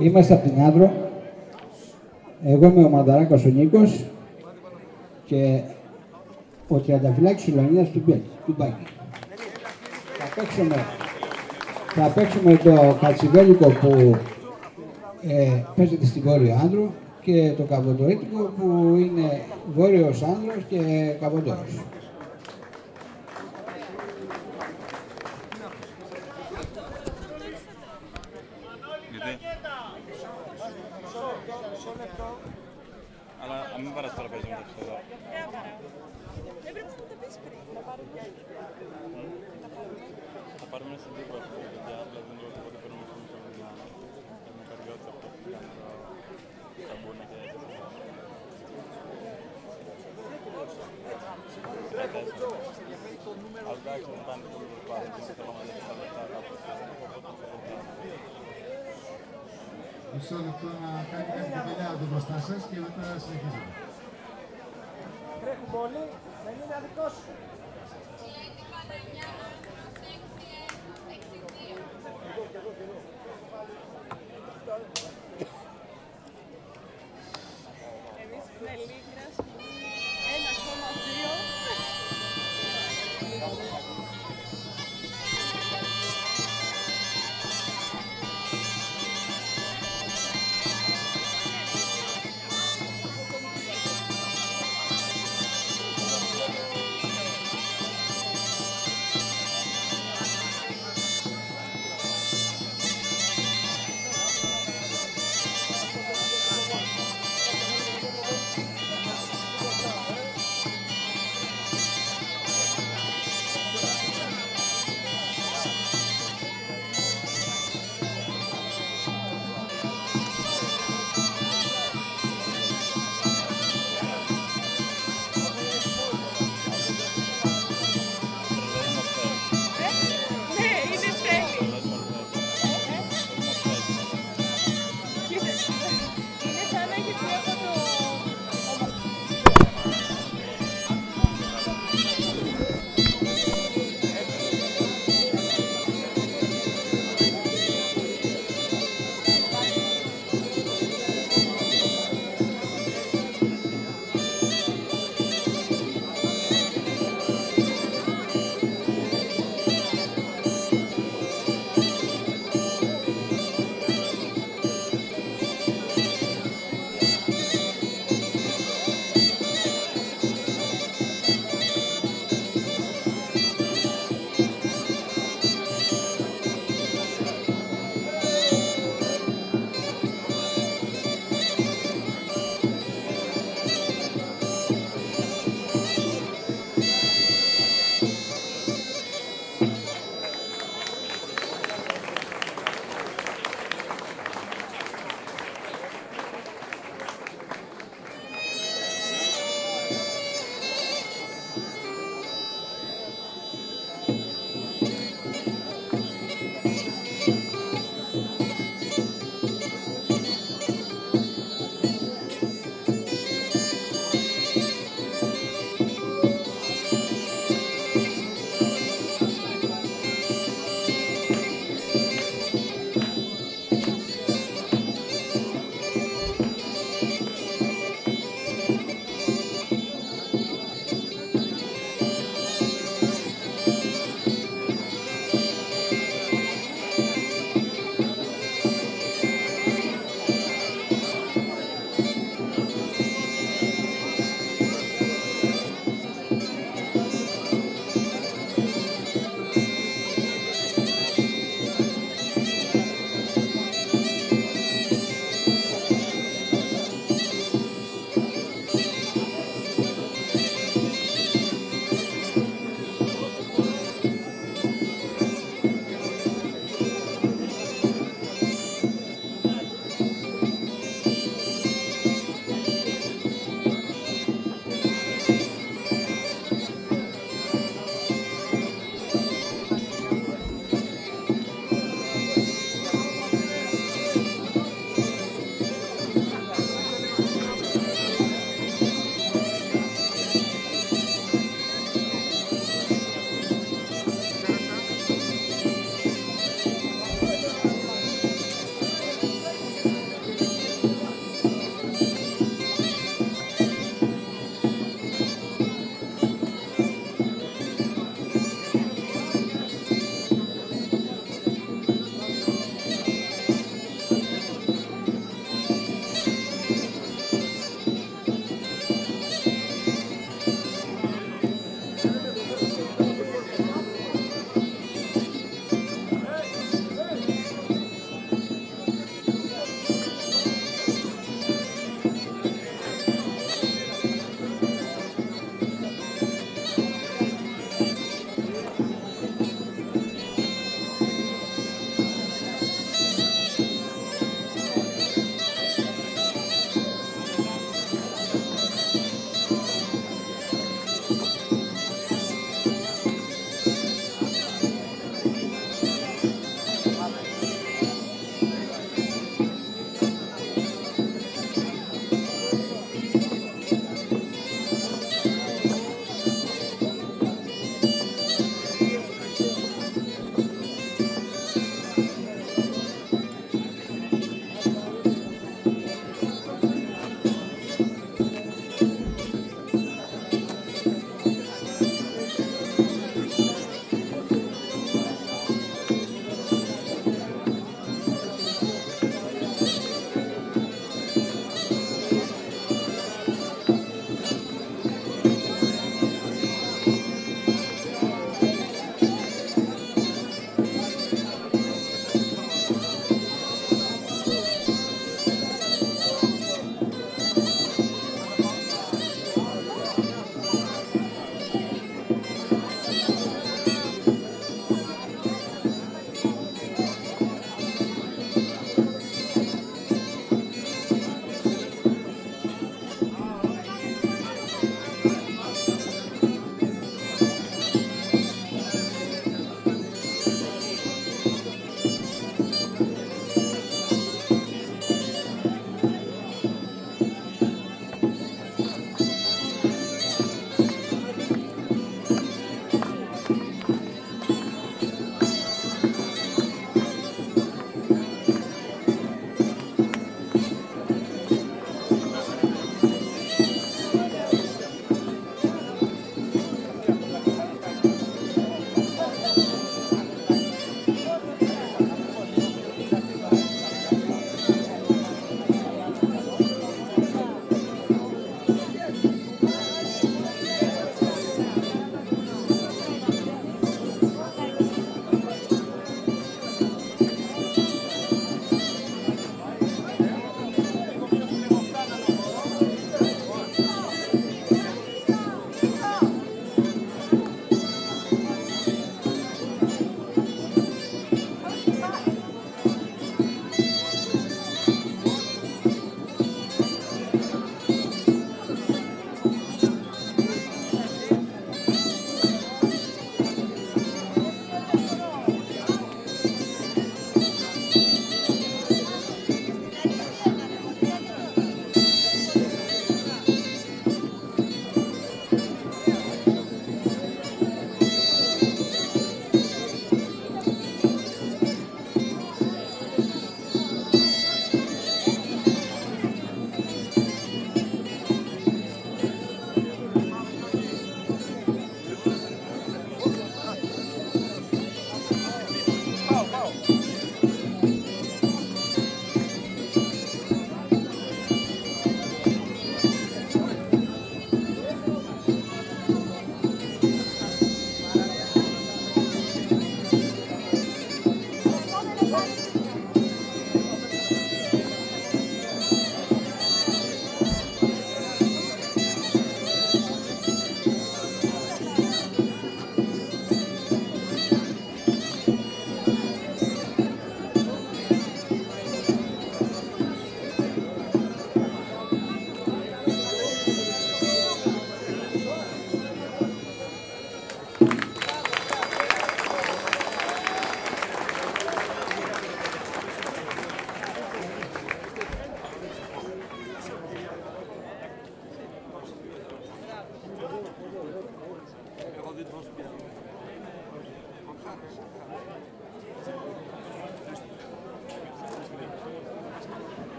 Είμαστε από την Άδρο. Εγώ είμαι ο Μανταράκας ο Νίκος και ο Τριανταφυλάκης ο Λεωνίδας του, Μπέκ, του Μπάκη. Θα παίξουμε, θα παίξουμε το κατσιβέλικο που ε, παίζεται στην Βόρειο Άνδρο και το καβοντορίτικο που είναι Βόρειος Άνδρος και Καβοντόρος. Γιατί? Αλλά αν μην πάρεις τώρα παίζει μεταξύ εδώ. Έπρεπε να το πεις πριν. Να πάρουμε. Θα πάρουμε ένα CD που έχουμε παιδιά, δηλαδή δεν λέω τίποτα παίρνουμε στο μισό μιλά. Παίρνουμε καρδιότητα από το που κάνουμε τα- τα μπούνια και έτσι. Αλλά εντάξει, δεν πάνε πολύ πάρα και δεν θέλω να μαζέψω τα λεφτά κάπως. Μισό λεπτό να κάνει κάτι κουβέντα εδώ μπροστά σας και μετά συνεχίζουμε. Τρέχουμε όλοι, δεν είναι αδικό σου.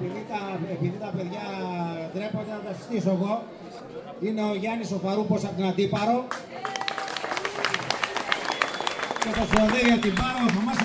Επειδή τα, επειδή τα παιδιά ντρέπονται να τα συστήσω εγώ, είναι ο Γιάννης ο Παρούπος από την Αντίπαρο. Και το Θεοδέριο την Πάρο, ο Θωμάς